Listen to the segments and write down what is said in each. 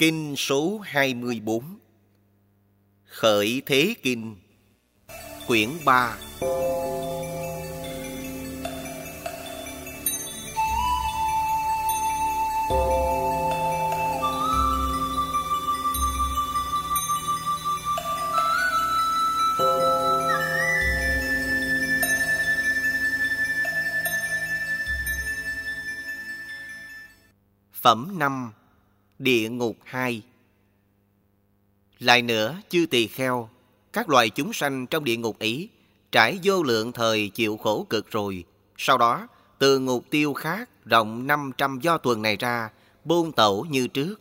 Kinh số 24 Khởi Thế Kinh. Quyển 3 Phẩm 5 Địa ngục hai. Lại nữa, chư tỳ kheo, các loài chúng sanh trong địa ngục ấy trải vô lượng thời chịu khổ cực rồi. Sau đó, từ ngục tiêu khác rộng 500 do tuần này ra, buôn tẩu như trước.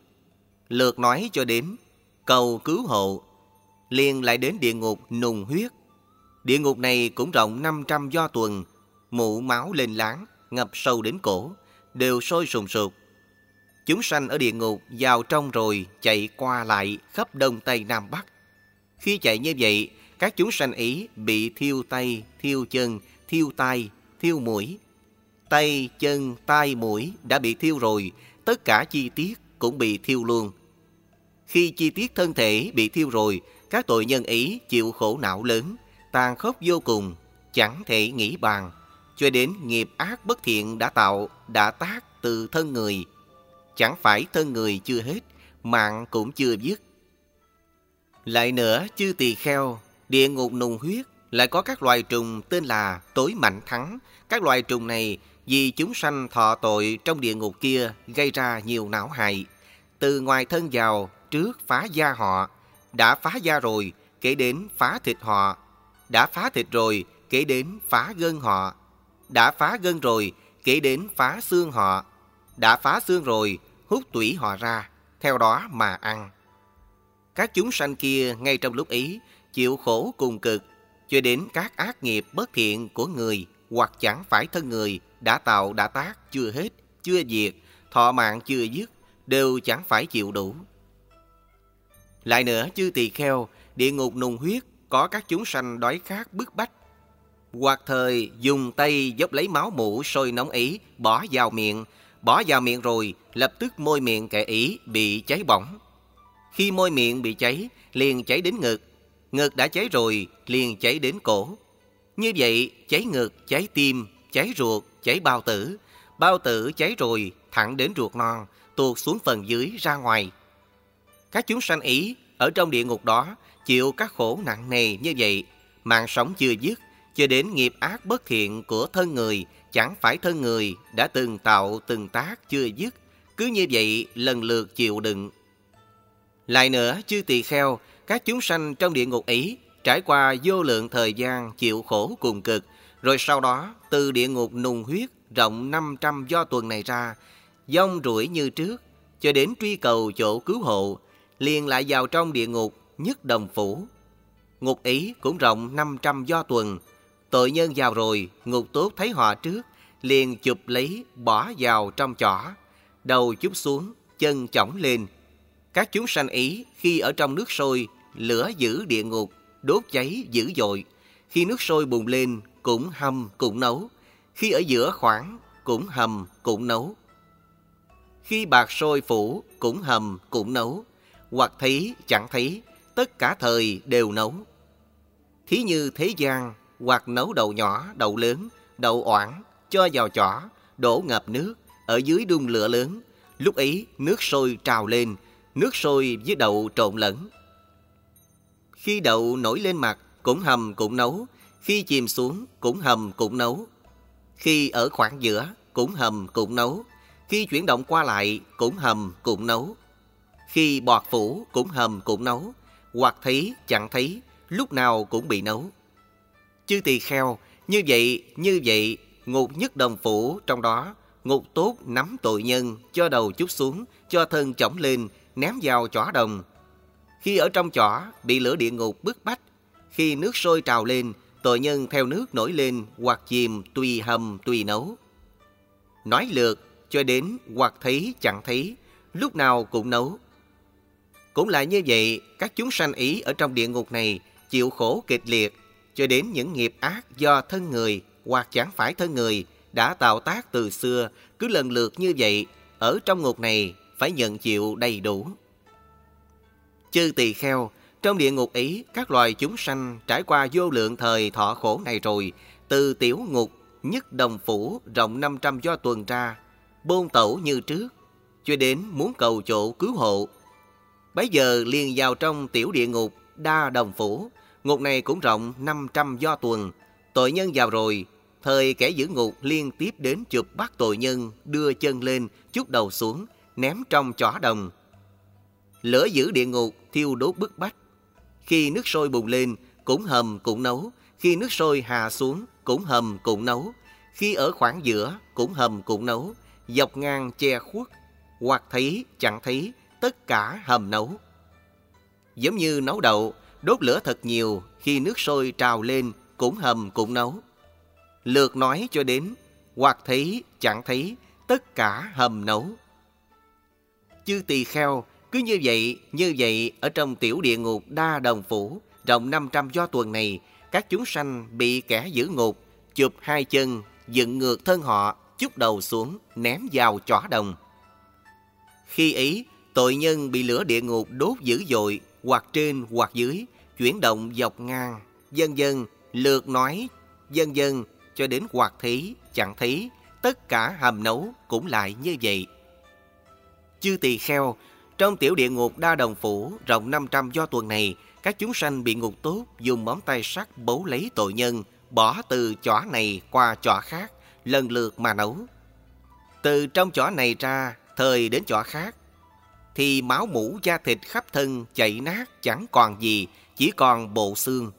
Lượt nói cho đến, cầu cứu hộ, liền lại đến địa ngục nùng huyết. Địa ngục này cũng rộng 500 do tuần, mụ máu lên láng, ngập sâu đến cổ, đều sôi sùng sục, Chúng sanh ở địa ngục vào trong rồi chạy qua lại khắp đông tây nam bắc. Khi chạy như vậy, các chúng sanh ấy bị thiêu tay, thiêu chân, thiêu tai, thiêu mũi. Tay, chân, tai, mũi đã bị thiêu rồi, tất cả chi tiết cũng bị thiêu luôn. Khi chi tiết thân thể bị thiêu rồi, các tội nhân ấy chịu khổ não lớn, tàn khốc vô cùng, chẳng thể nghĩ bàn, cho đến nghiệp ác bất thiện đã tạo, đã tác từ thân người, Chẳng phải thân người chưa hết, mạng cũng chưa dứt. Lại nữa, chư tỳ kheo, địa ngục nùng huyết, lại có các loài trùng tên là tối mạnh thắng. Các loài trùng này vì chúng sanh thọ tội trong địa ngục kia gây ra nhiều não hại. Từ ngoài thân vào, trước phá da họ, đã phá da rồi, kể đến phá thịt họ, đã phá thịt rồi, kể đến phá gân họ, đã phá gân rồi, kể đến phá xương họ, đã phá xương rồi, hút tủy họ ra, theo đó mà ăn. Các chúng sanh kia ngay trong lúc ấy chịu khổ cùng cực, cho đến các ác nghiệp bất thiện của người hoặc chẳng phải thân người đã tạo đã tác chưa hết, chưa diệt, thọ mạng chưa dứt, đều chẳng phải chịu đủ. Lại nữa, chư tỳ kheo, địa ngục nùng huyết có các chúng sanh đói khát bức bách. Hoặc thời dùng tay dốc lấy máu mũ sôi nóng ý bỏ vào miệng, Bỏ vào miệng rồi, lập tức môi miệng kẻ ý bị cháy bỏng. Khi môi miệng bị cháy, liền cháy đến ngực. Ngực đã cháy rồi, liền cháy đến cổ. Như vậy, cháy ngực, cháy tim, cháy ruột, cháy bao tử. Bao tử cháy rồi, thẳng đến ruột non, tuột xuống phần dưới ra ngoài. Các chúng sanh ý ở trong địa ngục đó chịu các khổ nặng nề như vậy, mạng sống chưa dứt, cho đến nghiệp ác bất thiện của thân người chẳng phải thân người đã từng tạo từng tác chưa dứt, cứ như vậy lần lượt chịu đựng. Lại nữa, chư tỳ kheo, các chúng sanh trong địa ngục ấy trải qua vô lượng thời gian chịu khổ cùng cực, rồi sau đó từ địa ngục nùng huyết rộng 500 do tuần này ra, dông rủi như trước, cho đến truy cầu chỗ cứu hộ, liền lại vào trong địa ngục nhất đồng phủ. Ngục ý cũng rộng 500 do tuần, Tội nhân vào rồi, ngục tốt thấy họ trước, liền chụp lấy, bỏ vào trong chỏ. Đầu chúc xuống, chân chỏng lên. Các chúng sanh ý khi ở trong nước sôi, lửa giữ địa ngục, đốt cháy dữ dội. Khi nước sôi bùng lên, cũng hầm cũng nấu. Khi ở giữa khoảng, cũng hầm cũng nấu. Khi bạc sôi phủ, cũng hầm cũng nấu. Hoặc thấy chẳng thấy, tất cả thời đều nấu. Thí như thế gian, hoặc nấu đậu nhỏ, đậu lớn, đậu oảng, cho vào chỏ, đổ ngập nước, ở dưới đun lửa lớn. Lúc ấy nước sôi trào lên, nước sôi với đậu trộn lẫn. Khi đậu nổi lên mặt, cũng hầm cũng nấu, khi chìm xuống cũng hầm cũng nấu. Khi ở khoảng giữa, cũng hầm cũng nấu. Khi chuyển động qua lại, cũng hầm cũng nấu. Khi bọt phủ, cũng hầm cũng nấu. Hoặc thấy, chẳng thấy, lúc nào cũng bị nấu. Chư tỳ kheo, như vậy, như vậy, ngục nhất đồng phủ trong đó, ngục tốt nắm tội nhân, cho đầu chút xuống, cho thân chỏng lên, ném vào chỏ đồng. Khi ở trong chỏ, bị lửa địa ngục bức bách, khi nước sôi trào lên, tội nhân theo nước nổi lên hoặc chìm tùy hầm tùy nấu. Nói lượt cho đến hoặc thấy chẳng thấy, lúc nào cũng nấu. Cũng là như vậy, các chúng sanh ý ở trong địa ngục này chịu khổ kịch liệt, cho đến những nghiệp ác do thân người hoặc chẳng phải thân người đã tạo tác từ xưa cứ lần lượt như vậy ở trong ngục này phải nhận chịu đầy đủ. Chư tỳ kheo, trong địa ngục ấy, các loài chúng sanh trải qua vô lượng thời thọ khổ này rồi, từ tiểu ngục, nhất đồng phủ, rộng 500 do tuần ra, bôn tẩu như trước, cho đến muốn cầu chỗ cứu hộ. Bấy giờ liền vào trong tiểu địa ngục, đa đồng phủ, ngục này cũng rộng 500 do tuần, tội nhân vào rồi, thời kẻ giữ ngục liên tiếp đến chụp bắt tội nhân, đưa chân lên, chút đầu xuống, ném trong chỏ đồng. Lửa giữ địa ngục thiêu đốt bức bách. Khi nước sôi bùng lên, cũng hầm cũng nấu. Khi nước sôi hạ xuống, cũng hầm cũng nấu. Khi ở khoảng giữa, cũng hầm cũng nấu. Dọc ngang che khuất, hoặc thấy chẳng thấy, tất cả hầm nấu. Giống như nấu đậu, đốt lửa thật nhiều, khi nước sôi trào lên, cũng hầm cũng nấu. Lượt nói cho đến, hoặc thấy chẳng thấy, tất cả hầm nấu. Chư tỳ kheo cứ như vậy, như vậy, ở trong tiểu địa ngục đa đồng phủ, rộng 500 do tuần này, các chúng sanh bị kẻ giữ ngục, chụp hai chân, dựng ngược thân họ, chút đầu xuống, ném vào chỏ đồng. Khi ấy, tội nhân bị lửa địa ngục đốt dữ dội, hoặc trên hoặc dưới, chuyển động dọc ngang, dân dân, lượt nói, dân dân, cho đến hoặc thí chẳng thí tất cả hầm nấu cũng lại như vậy. Chư tỳ kheo trong tiểu địa ngục đa đồng phủ rộng 500 do tuần này, các chúng sanh bị ngục tốt dùng móng tay sắt bấu lấy tội nhân, bỏ từ chỏ này qua chỏ khác, lần lượt mà nấu. Từ trong chỏ này ra, thời đến chỏ khác, thì máu mũ da thịt khắp thân chảy nát chẳng còn gì, chỉ còn bộ xương.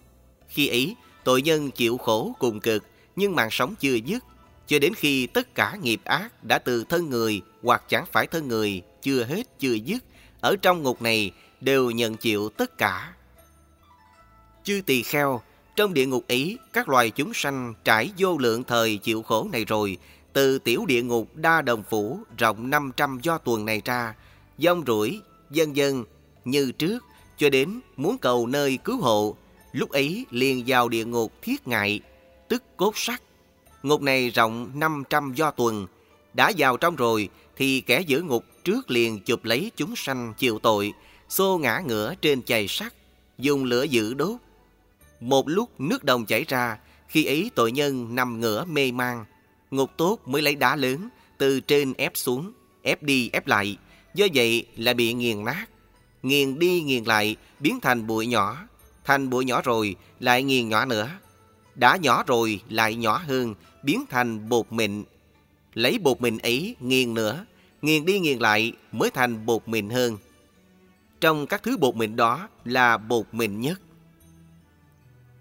Khi ấy, tội nhân chịu khổ cùng cực, nhưng mạng sống chưa dứt, cho đến khi tất cả nghiệp ác đã từ thân người hoặc chẳng phải thân người chưa hết chưa dứt ở trong ngục này đều nhận chịu tất cả. Chư tỳ kheo, trong địa ngục ấy, các loài chúng sanh trải vô lượng thời chịu khổ này rồi, từ tiểu địa ngục đa đồng phủ rộng 500 do tuần này ra, dông rủi, dân dân, như trước, cho đến muốn cầu nơi cứu hộ, lúc ấy liền vào địa ngục thiết ngại, tức cốt sắt. Ngục này rộng 500 do tuần, đã vào trong rồi thì kẻ giữ ngục trước liền chụp lấy chúng sanh chịu tội, xô ngã ngửa trên chày sắt, dùng lửa giữ đốt. Một lúc nước đồng chảy ra, khi ấy tội nhân nằm ngửa mê man, ngục tốt mới lấy đá lớn từ trên ép xuống, ép đi ép lại, do vậy là bị nghiền nát. Nghiền đi nghiền lại, biến thành bụi nhỏ, thành bụi nhỏ rồi lại nghiền nhỏ nữa. Đã nhỏ rồi lại nhỏ hơn, biến thành bột mịn. Lấy bột mịn ấy nghiền nữa, nghiền đi nghiền lại mới thành bột mịn hơn. Trong các thứ bột mịn đó là bột mịn nhất.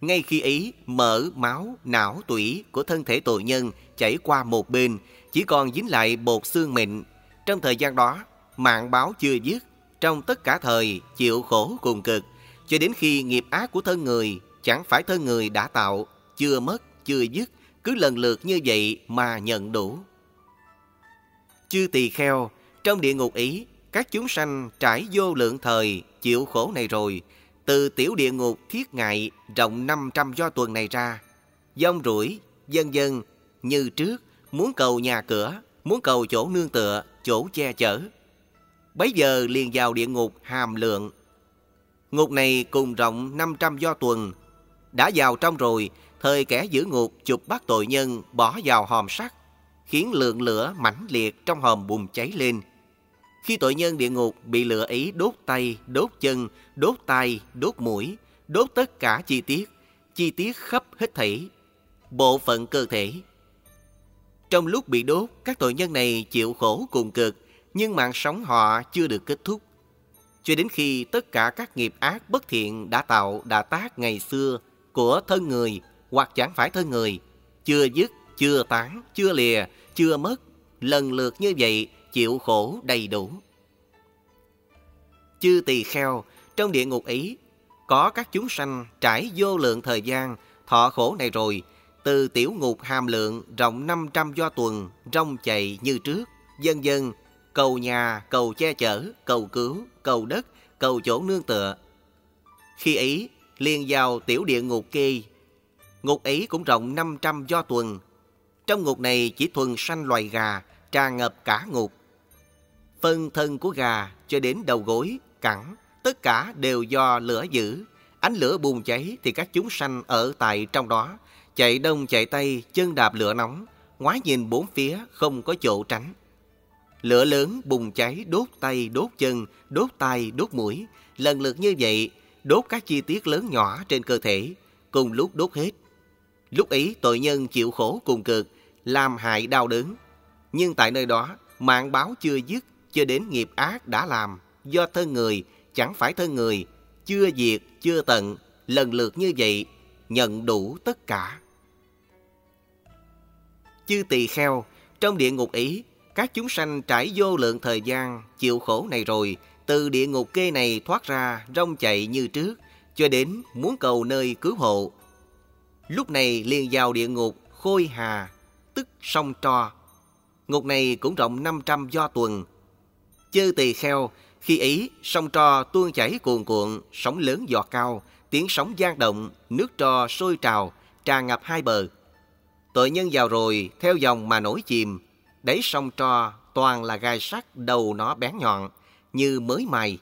Ngay khi ấy, mỡ, máu, não, tủy của thân thể tội nhân chảy qua một bên, chỉ còn dính lại bột xương mịn. Trong thời gian đó, mạng báo chưa dứt, trong tất cả thời chịu khổ cùng cực, cho đến khi nghiệp ác của thân người, chẳng phải thân người đã tạo, chưa mất, chưa dứt, cứ lần lượt như vậy mà nhận đủ. Chư tỳ kheo, trong địa ngục ý, các chúng sanh trải vô lượng thời chịu khổ này rồi, từ tiểu địa ngục thiết ngại rộng 500 do tuần này ra, dông rủi, dân dân, như trước, muốn cầu nhà cửa, muốn cầu chỗ nương tựa, chỗ che chở. Bấy giờ liền vào địa ngục hàm lượng. Ngục này cùng rộng 500 do tuần. Đã vào trong rồi, thời kẻ giữ ngục chụp bắt tội nhân bỏ vào hòm sắt, khiến lượng lửa mãnh liệt trong hòm bùng cháy lên. Khi tội nhân địa ngục bị lửa ấy đốt tay, đốt chân, đốt tay, đốt mũi, đốt tất cả chi tiết, chi tiết khắp hết thảy, bộ phận cơ thể. Trong lúc bị đốt, các tội nhân này chịu khổ cùng cực, nhưng mạng sống họ chưa được kết thúc. Cho đến khi tất cả các nghiệp ác bất thiện đã tạo, đã tác ngày xưa của thân người hoặc chẳng phải thân người, chưa dứt chưa tán, chưa lìa, chưa mất, lần lượt như vậy chịu khổ đầy đủ. Chư tỳ kheo, trong địa ngục ấy, có các chúng sanh trải vô lượng thời gian, thọ khổ này rồi, từ tiểu ngục hàm lượng rộng 500 do tuần, rong chạy như trước, dân dân, cầu nhà, cầu che chở, cầu cứu, cầu đất, cầu chỗ nương tựa. Khi ấy, liền vào tiểu địa ngục kê, ngục ấy cũng rộng 500 do tuần, trong ngục này chỉ thuần sanh loài gà, tràn ngập cả ngục. Phân thân của gà cho đến đầu gối, cẳng, tất cả đều do lửa giữ. Ánh lửa bùng cháy thì các chúng sanh ở tại trong đó, chạy đông chạy tây, chân đạp lửa nóng, ngoái nhìn bốn phía không có chỗ tránh. Lửa lớn bùng cháy đốt tay, đốt chân, đốt tay, đốt mũi, lần lượt như vậy, đốt các chi tiết lớn nhỏ trên cơ thể, cùng lúc đốt hết. Lúc ấy tội nhân chịu khổ cùng cực, làm hại đau đớn. Nhưng tại nơi đó, mạng báo chưa dứt, cho đến nghiệp ác đã làm, do thân người, chẳng phải thân người, chưa diệt, chưa tận, lần lượt như vậy, nhận đủ tất cả. Chư tỳ kheo, trong địa ngục ý, các chúng sanh trải vô lượng thời gian chịu khổ này rồi, từ địa ngục kê này thoát ra rong chạy như trước, cho đến muốn cầu nơi cứu hộ. Lúc này liền vào địa ngục Khôi Hà, tức sông Tro. Ngục này cũng rộng 500 do tuần. Chư tỳ kheo, khi ấy sông Tro tuôn chảy cuồn cuộn, sóng lớn giọt cao, tiếng sóng gian động, nước Tro sôi trào, tràn ngập hai bờ. Tội nhân vào rồi, theo dòng mà nổi chìm, đáy sông trò toàn là gai sắt đầu nó bén nhọn, như mới mài.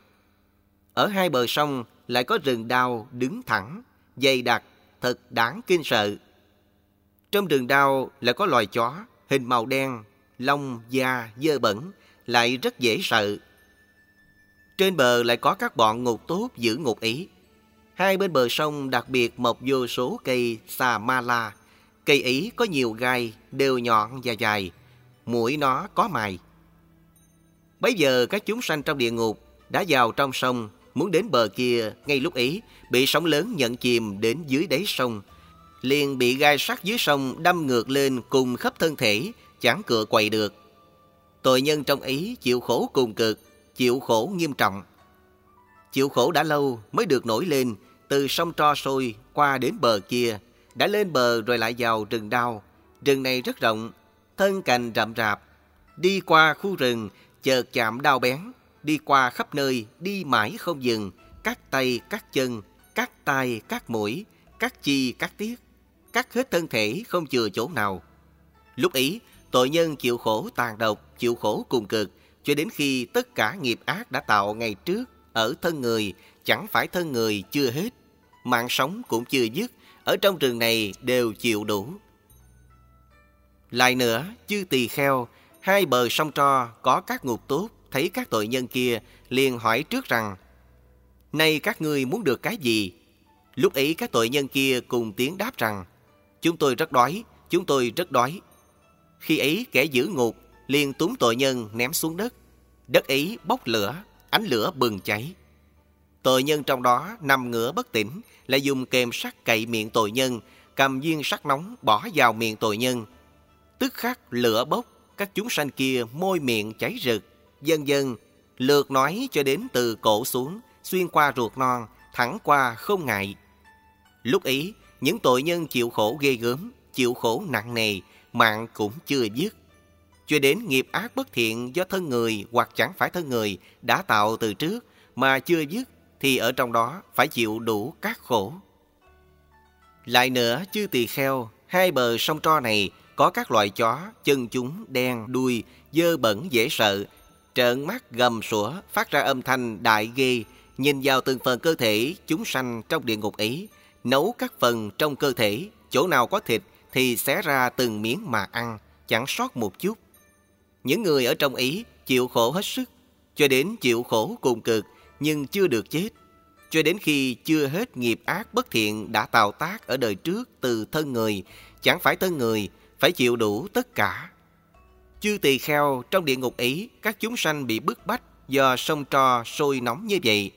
Ở hai bờ sông lại có rừng đào đứng thẳng, dày đặc, thật đáng kinh sợ. Trong rừng đào lại có loài chó, hình màu đen, lông, da, dơ bẩn, lại rất dễ sợ. Trên bờ lại có các bọn ngục tốt giữ ngục ý. Hai bên bờ sông đặc biệt mọc vô số cây xà ma la. Cây ý có nhiều gai, đều nhọn và dài. Mũi nó có mài. Bây giờ các chúng sanh trong địa ngục đã vào trong sông, muốn đến bờ kia, ngay lúc ấy bị sóng lớn nhận chìm đến dưới đáy sông. Liền bị gai sắt dưới sông đâm ngược lên cùng khắp thân thể, chẳng cựa quậy được. Tội nhân trong ý chịu khổ cùng cực, chịu khổ nghiêm trọng. Chịu khổ đã lâu mới được nổi lên, từ sông Tro sôi qua đến bờ kia, đã lên bờ rồi lại vào rừng đao. Rừng này rất rộng, thân cành rậm rạp. Đi qua khu rừng, chợt chạm đau bén, đi qua khắp nơi, đi mãi không dừng, cắt tay, cắt chân, cắt tay, cắt mũi, cắt chi, cắt tiết, cắt hết thân thể không chừa chỗ nào. Lúc ấy, tội nhân chịu khổ tàn độc, chịu khổ cùng cực, cho đến khi tất cả nghiệp ác đã tạo ngày trước ở thân người, chẳng phải thân người chưa hết, mạng sống cũng chưa dứt, ở trong rừng này đều chịu đủ. Lại nữa, chư tỳ kheo, hai bờ sông Tro có các ngục tốt, thấy các tội nhân kia, liền hỏi trước rằng, Nay các ngươi muốn được cái gì? Lúc ấy các tội nhân kia cùng tiếng đáp rằng, Chúng tôi rất đói, chúng tôi rất đói. Khi ấy kẻ giữ ngục liền túm tội nhân ném xuống đất. Đất ấy bốc lửa, ánh lửa bừng cháy. Tội nhân trong đó nằm ngửa bất tỉnh, lại dùng kềm sắt cậy miệng tội nhân, cầm viên sắt nóng bỏ vào miệng tội nhân. Tức khắc lửa bốc, các chúng sanh kia môi miệng cháy rực. Dần dần, lượt nói cho đến từ cổ xuống, xuyên qua ruột non, thẳng qua không ngại. Lúc ấy, những tội nhân chịu khổ ghê gớm, chịu khổ nặng nề, mạng cũng chưa dứt. Cho đến nghiệp ác bất thiện do thân người hoặc chẳng phải thân người đã tạo từ trước mà chưa dứt thì ở trong đó phải chịu đủ các khổ. Lại nữa, chư tỳ kheo, hai bờ sông Tro này có các loại chó, chân chúng đen, đuôi, dơ bẩn dễ sợ, trợn mắt gầm sủa, phát ra âm thanh đại ghê, nhìn vào từng phần cơ thể chúng sanh trong địa ngục ấy, nấu các phần trong cơ thể, chỗ nào có thịt thì xé ra từng miếng mà ăn, chẳng sót một chút. Những người ở trong ý chịu khổ hết sức, cho đến chịu khổ cùng cực nhưng chưa được chết, cho đến khi chưa hết nghiệp ác bất thiện đã tạo tác ở đời trước từ thân người, chẳng phải thân người, phải chịu đủ tất cả. Chư tỳ kheo trong địa ngục ấy, các chúng sanh bị bức bách do sông tro sôi nóng như vậy.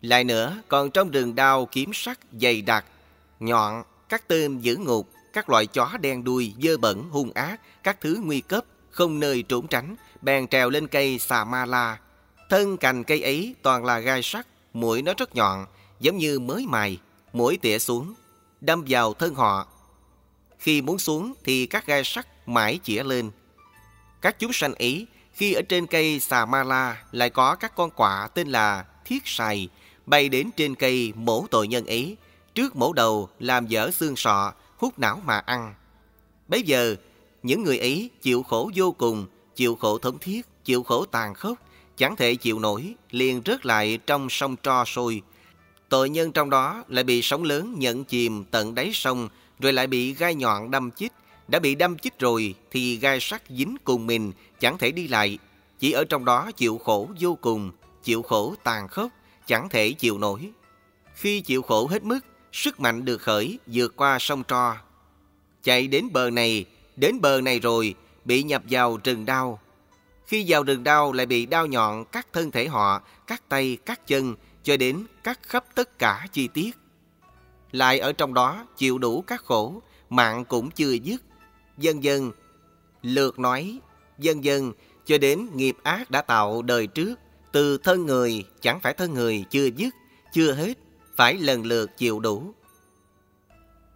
Lại nữa, còn trong rừng đao kiếm sắt dày đặc, nhọn, các tên giữ ngục, các loại chó đen đuôi, dơ bẩn, hung ác, các thứ nguy cấp, không nơi trốn tránh, bèn trèo lên cây xà ma la. Thân cành cây ấy toàn là gai sắt, mũi nó rất nhọn, giống như mới mài, mũi tỉa xuống, đâm vào thân họ. Khi muốn xuống thì các gai sắt mãi chĩa lên. Các chúng sanh ấy, khi ở trên cây xà ma la lại có các con quạ tên là thiết sài, bay đến trên cây mổ tội nhân ấy, trước mổ đầu làm dở xương sọ, hút não mà ăn. Bấy giờ, những người ấy chịu khổ vô cùng, chịu khổ thống thiết, chịu khổ tàn khốc, chẳng thể chịu nổi, liền rớt lại trong sông tro sôi. Tội nhân trong đó lại bị sóng lớn nhận chìm tận đáy sông, rồi lại bị gai nhọn đâm chích. Đã bị đâm chích rồi thì gai sắt dính cùng mình, chẳng thể đi lại. Chỉ ở trong đó chịu khổ vô cùng, chịu khổ tàn khốc, chẳng thể chịu nổi. Khi chịu khổ hết mức, sức mạnh được khởi vượt qua sông Tro. Chạy đến bờ này, đến bờ này rồi, bị nhập vào rừng đau. Khi vào rừng đau lại bị đau nhọn cắt thân thể họ, cắt tay, cắt chân, cho đến cắt khắp tất cả chi tiết. Lại ở trong đó chịu đủ các khổ, mạng cũng chưa dứt. Dân dân, lượt nói, dân dân, cho đến nghiệp ác đã tạo đời trước, từ thân người chẳng phải thân người chưa dứt, chưa hết, phải lần lượt chịu đủ.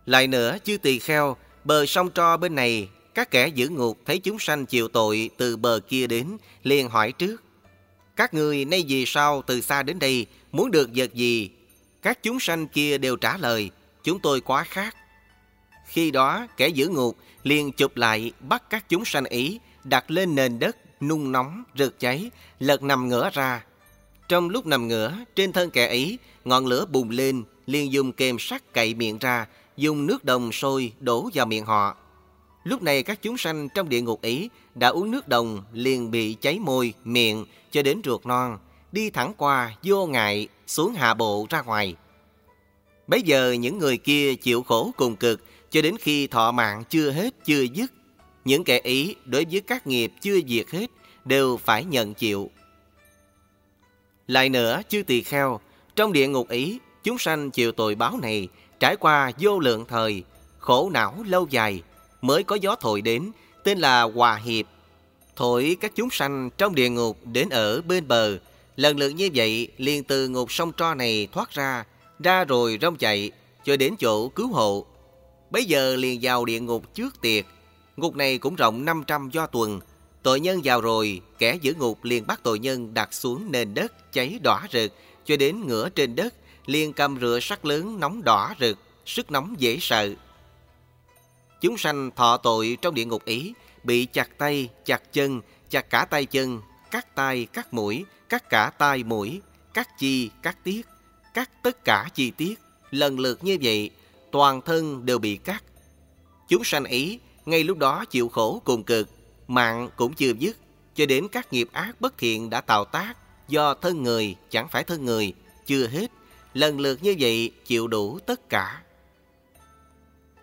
Lại nữa, chư tỳ kheo, bờ sông Tro bên này, các kẻ giữ ngục thấy chúng sanh chịu tội từ bờ kia đến, liền hỏi trước. Các người nay vì sao từ xa đến đây, muốn được vật gì? Các chúng sanh kia đều trả lời, chúng tôi quá khác. Khi đó, kẻ giữ ngục liền chụp lại bắt các chúng sanh ý, đặt lên nền đất, nung nóng, rực cháy, lật nằm ngửa ra. Trong lúc nằm ngửa, trên thân kẻ ấy, ngọn lửa bùng lên, liền dùng kềm sắt cậy miệng ra, dùng nước đồng sôi đổ vào miệng họ. Lúc này các chúng sanh trong địa ngục ấy đã uống nước đồng liền bị cháy môi, miệng cho đến ruột non, đi thẳng qua vô ngại xuống hạ bộ ra ngoài. Bây giờ những người kia chịu khổ cùng cực cho đến khi thọ mạng chưa hết chưa dứt. Những kẻ ý đối với các nghiệp chưa diệt hết đều phải nhận chịu. Lại nữa, chư tỳ kheo, trong địa ngục ý, chúng sanh chịu tội báo này trải qua vô lượng thời, khổ não lâu dài, mới có gió thổi đến, tên là Hòa Hiệp. Thổi các chúng sanh trong địa ngục đến ở bên bờ, lần lượt như vậy liền từ ngục sông tro này thoát ra, ra rồi rong chạy, cho đến chỗ cứu hộ. Bây giờ liền vào địa ngục trước tiệc ngục này cũng rộng 500 do tuần. Tội nhân vào rồi, kẻ giữ ngục liền bắt tội nhân đặt xuống nền đất cháy đỏ rực, cho đến ngửa trên đất, liền cầm rửa sắt lớn nóng đỏ rực, sức nóng dễ sợ. Chúng sanh thọ tội trong địa ngục ý, bị chặt tay, chặt chân, chặt cả tay chân, cắt tay, cắt mũi, cắt cả tay mũi, cắt chi, cắt tiết, cắt tất cả chi tiết, lần lượt như vậy, toàn thân đều bị cắt. Chúng sanh ý, ngay lúc đó chịu khổ cùng cực, mạng cũng chưa dứt, cho đến các nghiệp ác bất thiện đã tạo tác do thân người chẳng phải thân người, chưa hết, lần lượt như vậy chịu đủ tất cả.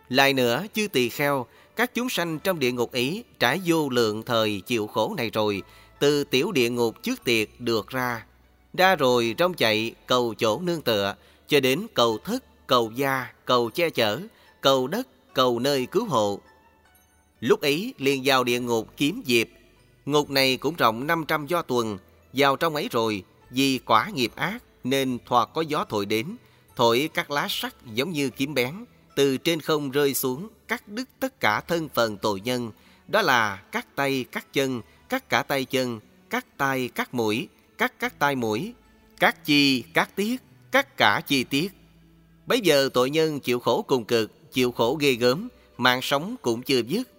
Lại nữa, chư tỳ kheo, các chúng sanh trong địa ngục ý trải vô lượng thời chịu khổ này rồi, từ tiểu địa ngục trước tiệt được ra. Ra rồi rong chạy cầu chỗ nương tựa, cho đến cầu thức, cầu gia, cầu che chở, cầu đất, cầu nơi cứu hộ. Lúc ấy liền vào địa ngục kiếm diệp. Ngục này cũng rộng 500 do tuần, vào trong ấy rồi, vì quả nghiệp ác nên thoạt có gió thổi đến, thổi các lá sắt giống như kiếm bén, từ trên không rơi xuống, cắt đứt tất cả thân phần tội nhân, đó là cắt tay, cắt chân, cắt cả tay chân, cắt tay, cắt mũi, cắt các tay mũi, cắt chi, cắt tiết, cắt cả chi tiết. Bây giờ tội nhân chịu khổ cùng cực, chịu khổ ghê gớm, mạng sống cũng chưa dứt.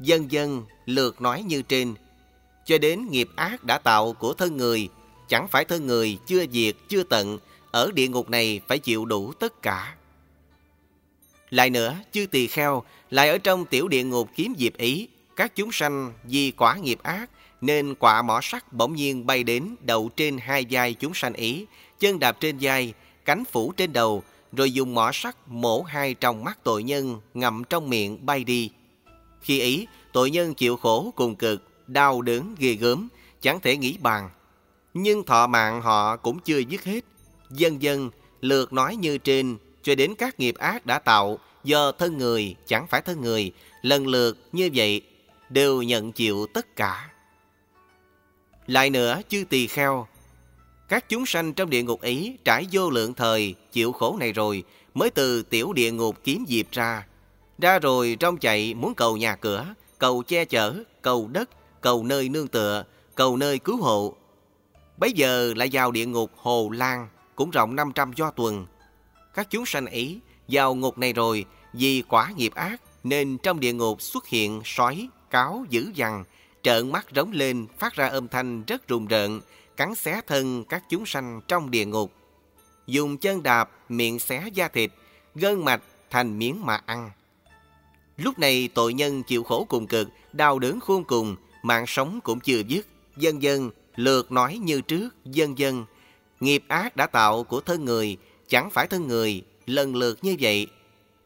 Dân dân lượt nói như trên, cho đến nghiệp ác đã tạo của thân người, chẳng phải thân người chưa diệt, chưa tận, ở địa ngục này phải chịu đủ tất cả. Lại nữa, chư tỳ kheo lại ở trong tiểu địa ngục kiếm diệp ý, các chúng sanh vì quả nghiệp ác nên quả mỏ sắt bỗng nhiên bay đến đầu trên hai vai chúng sanh ý, chân đạp trên vai, cánh phủ trên đầu, rồi dùng mỏ sắt mổ hai trong mắt tội nhân ngậm trong miệng bay đi. Khi ấy, tội nhân chịu khổ cùng cực, đau đớn ghê gớm, chẳng thể nghĩ bàn. Nhưng thọ mạng họ cũng chưa dứt hết. Dân dân, lượt nói như trên, cho đến các nghiệp ác đã tạo do thân người chẳng phải thân người, lần lượt như vậy đều nhận chịu tất cả. Lại nữa, chư tỳ kheo, các chúng sanh trong địa ngục ấy trải vô lượng thời chịu khổ này rồi, mới từ tiểu địa ngục kiếm dịp ra. Ra rồi trong chạy muốn cầu nhà cửa, cầu che chở, cầu đất, cầu nơi nương tựa, cầu nơi cứu hộ. Bấy giờ lại vào địa ngục Hồ Lan, cũng rộng 500 do tuần. Các chúng sanh ấy vào ngục này rồi, vì quả nghiệp ác, nên trong địa ngục xuất hiện sói, cáo dữ dằn, trợn mắt rống lên phát ra âm thanh rất rùng rợn, cắn xé thân các chúng sanh trong địa ngục. Dùng chân đạp, miệng xé da thịt, gân mạch thành miếng mà ăn. Lúc này tội nhân chịu khổ cùng cực, đau đớn khôn cùng, mạng sống cũng chưa dứt. Dân dân, lượt nói như trước, dân dân. Nghiệp ác đã tạo của thân người, chẳng phải thân người, lần lượt như vậy.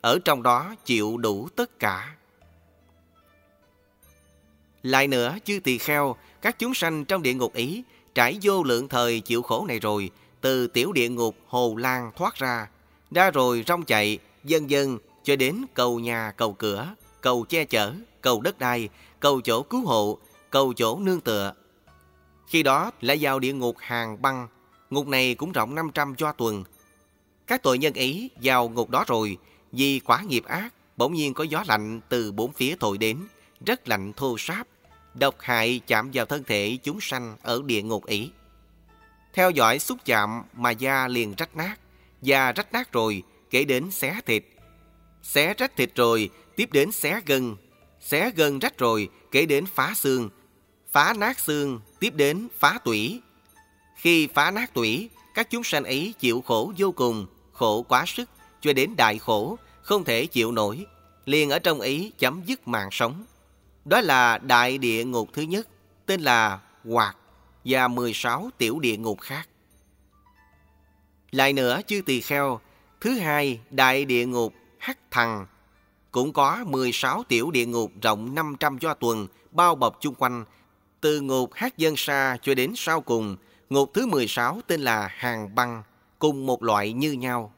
Ở trong đó chịu đủ tất cả. Lại nữa, chư tỳ kheo, các chúng sanh trong địa ngục ý, trải vô lượng thời chịu khổ này rồi, từ tiểu địa ngục hồ lan thoát ra. Ra rồi rong chạy, dần dần cho đến cầu nhà cầu cửa, cầu che chở, cầu đất đai, cầu chỗ cứu hộ, cầu chỗ nương tựa. Khi đó lại vào địa ngục hàng băng, ngục này cũng rộng 500 cho tuần. Các tội nhân ấy vào ngục đó rồi, vì quả nghiệp ác, bỗng nhiên có gió lạnh từ bốn phía thổi đến, rất lạnh thô sáp, độc hại chạm vào thân thể chúng sanh ở địa ngục ấy. Theo dõi xúc chạm mà da liền rách nát, da rách nát rồi, kể đến xé thịt. Xé rách thịt rồi, tiếp đến xé gân. Xé gân rách rồi, kể đến phá xương. Phá nát xương, tiếp đến phá tủy. Khi phá nát tủy, các chúng sanh ấy chịu khổ vô cùng, khổ quá sức, cho đến đại khổ, không thể chịu nổi, liền ở trong ý chấm dứt mạng sống. Đó là đại địa ngục thứ nhất, tên là Hoạt và 16 tiểu địa ngục khác. Lại nữa, chư tỳ kheo, thứ hai đại địa ngục Hắc Thằng cũng có 16 tiểu địa ngục rộng 500 do tuần bao bọc chung quanh, từ ngục Hát Dân Sa cho đến sau cùng, ngục thứ 16 tên là Hàng Băng, cùng một loại như nhau.